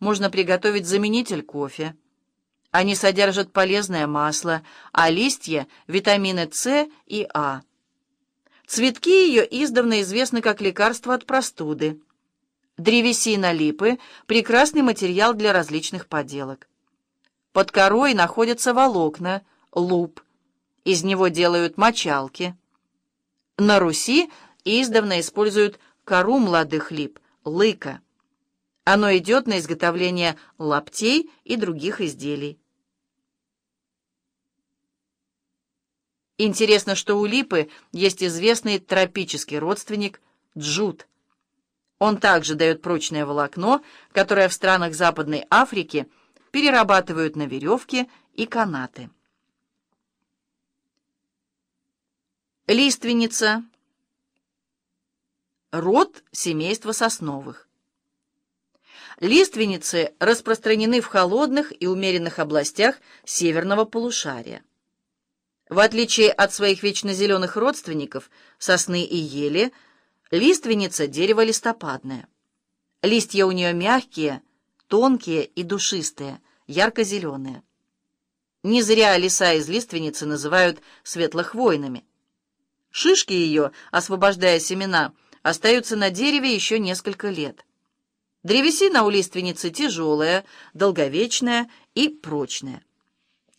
можно приготовить заменитель кофе. Они содержат полезное масло, а листья – витамины С и А. Цветки ее издавна известны как лекарство от простуды. Древесина липы – прекрасный материал для различных поделок. Под корой находятся волокна, луп. Из него делают мочалки. На Руси издавна используют кору молодых лип, лыка. Оно идет на изготовление лаптей и других изделий. Интересно, что у липы есть известный тропический родственник – джут. Он также дает прочное волокно, которое в странах Западной Африки перерабатывают на веревки и канаты. Лиственница. Род семейства сосновых. Лиственницы распространены в холодных и умеренных областях северного полушария. В отличие от своих вечно зеленых родственников, сосны и ели, лиственница – дерево листопадное. Листья у нее мягкие, тонкие и душистые, ярко-зеленые. Не зря леса из лиственницы называют светлохвойными. Шишки ее, освобождая семена, остаются на дереве еще несколько лет. Древесина у лиственницы тяжелая, долговечная и прочная.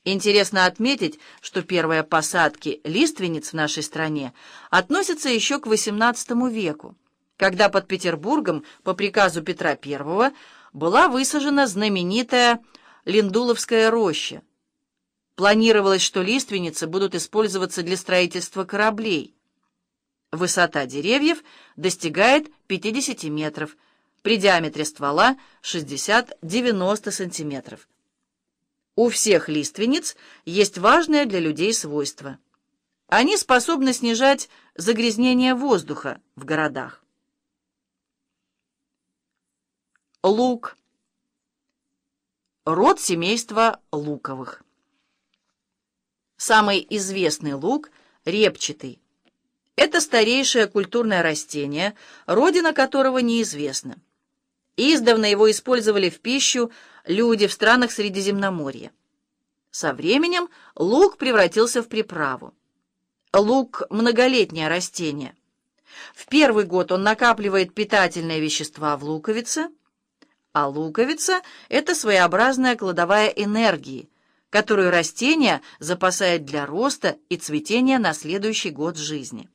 Интересно отметить, что первые посадки лиственниц в нашей стране относятся еще к XVIII веку, когда под Петербургом по приказу Петра I была высажена знаменитая Линдуловская роща. Планировалось, что лиственницы будут использоваться для строительства кораблей. Высота деревьев достигает 50 метров, при диаметре ствола 60-90 сантиметров. У всех лиственниц есть важное для людей свойство. Они способны снижать загрязнение воздуха в городах. Лук. Род семейства луковых. Самый известный лук – репчатый. Это старейшее культурное растение, родина которого неизвестна. Издавна его использовали в пищу люди в странах Средиземноморья. Со временем лук превратился в приправу. Лук – многолетнее растение. В первый год он накапливает питательные вещества в луковице, а луковица – это своеобразная кладовая энергии, которую растение запасает для роста и цветения на следующий год жизни.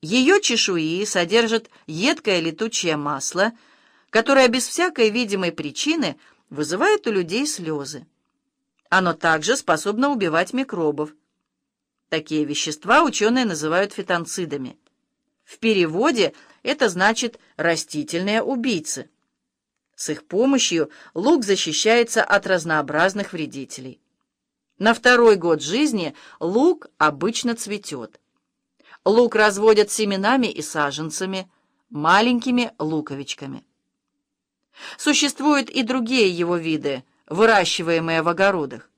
Ее чешуи содержат едкое летучее масло – которое без всякой видимой причины вызывает у людей слезы. Оно также способно убивать микробов. Такие вещества ученые называют фитонцидами. В переводе это значит «растительные убийцы». С их помощью лук защищается от разнообразных вредителей. На второй год жизни лук обычно цветет. Лук разводят семенами и саженцами, маленькими луковичками. Существуют и другие его виды, выращиваемые в огородах.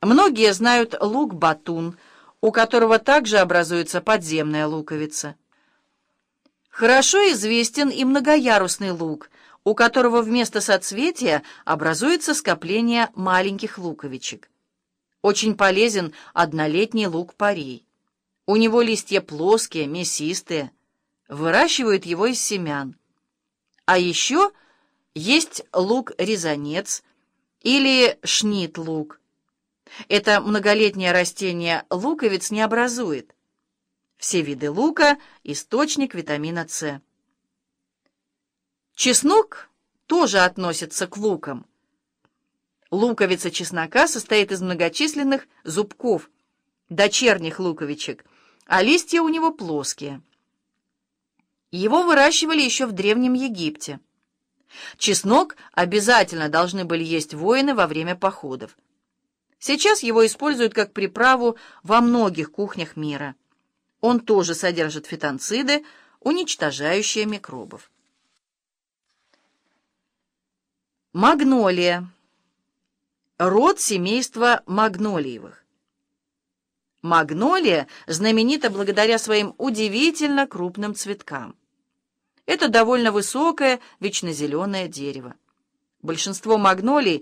Многие знают лук-батун, у которого также образуется подземная луковица. Хорошо известен и многоярусный лук, у которого вместо соцветия образуется скопление маленьких луковичек. Очень полезен однолетний лук-порей. У него листья плоские, мясистые. Выращивают его из семян. А еще есть лук-резанец или шнит-лук. Это многолетнее растение луковиц не образует. Все виды лука – источник витамина С. Чеснок тоже относится к лукам. Луковица чеснока состоит из многочисленных зубков, дочерних луковичек, а листья у него плоские. Его выращивали еще в Древнем Египте. Чеснок обязательно должны были есть воины во время походов. Сейчас его используют как приправу во многих кухнях мира. Он тоже содержит фитонциды, уничтожающие микробов. Магнолия. Род семейства магнолиевых. Магнолия знаменита благодаря своим удивительно крупным цветкам. Это довольно высокое, вечнозеленое дерево. Большинство магнолий